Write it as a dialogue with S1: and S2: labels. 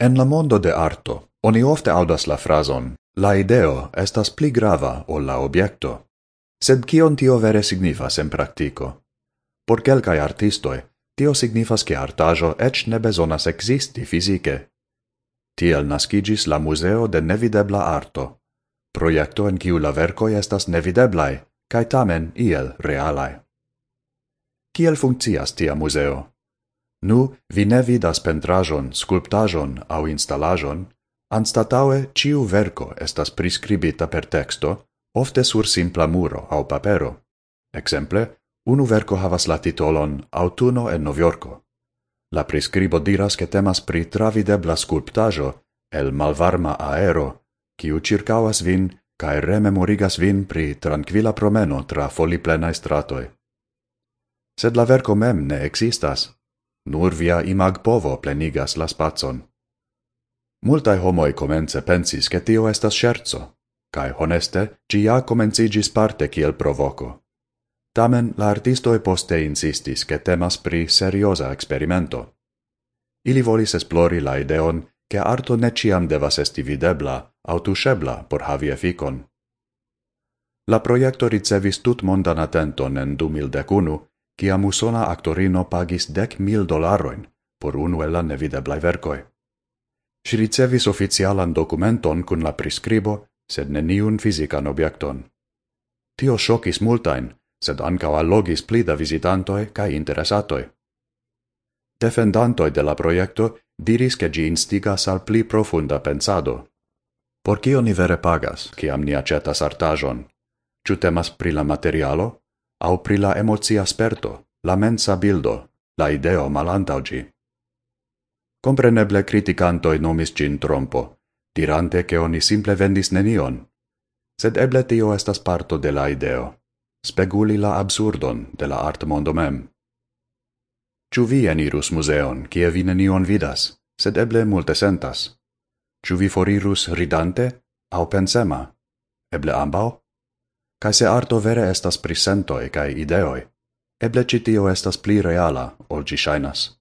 S1: En la mondo de arto, oni ofte audas la frason, la ideo estas pli grava ol la objekto. Sed kion tio vere signifas en practico? Por quelcae artistoi, tio signifas che artajo ec ne besonas existi fisice. Tiel nascigis la Museo de Nevidebla Arto, proiecto en kiu la vercoi estas nevideblai, cae tamen iel realai. Kiel funkcias tia museo? Nu, vi ne vidas pentrajon, sculptajon au instalaĵon, anstataue ciu verco estas prescribita per teksto, ofte sur simpla muro au papero. Ekzemple, unu verco havas la titolon Autuno en Novjorko. La prescribo diras ke temas pri travidebla sculptajo el malvarma aero, kiu circauas vin cae rememorigas vin pri tranquila promeno tra foliplenaj stratoj. Sed la verko mem ne existas, Nur via imag povo plenigas la spazon. Multai homoi comence pensis che tio estas scherzo, cae honeste, gi ja comencigis parte kiel provoco. Tamen la artistoi poste insistis che temas pri seriosa experimento. Ili volis esplori la ideon che arto ne ciam devas esti videbla au tushebla por havi efficon. La proiecto ricevis tut mondan attenton en 2011, kiam usona actorino pagis dec mil dolaroin por unu el la nevideblai vercoi. Si ricevis oficialan documenton cun la prescribo, sed neniun fisican objecton. Tio shocis multain, sed ancao allogis pli da visitantoi cae interesatoi. Defendantoi de la proiecto diris che gi instigas al pli profunda pensado. Por cio ni vere pagas, ciam ni acetas artajon? Ciu temas pri la materialo, au pri la emocia sperto, la mensa bildo, la ideo malantaugi. Compreneble criticantoi nomis gin trompo, dirante che oni simple vendis nenion, sed eble tio estas parto de la ideo, speguli la absurdon de la art mondo mem. Ciu vi enirus museon, kie vi nenion vidas, sed eble multe sentas? Ciu vi forirus ridante, au pensema? Eble ambau? Kai se arto vere estas prisentoi kai ideoi, eble citio estas pli reala, ol gi shainas.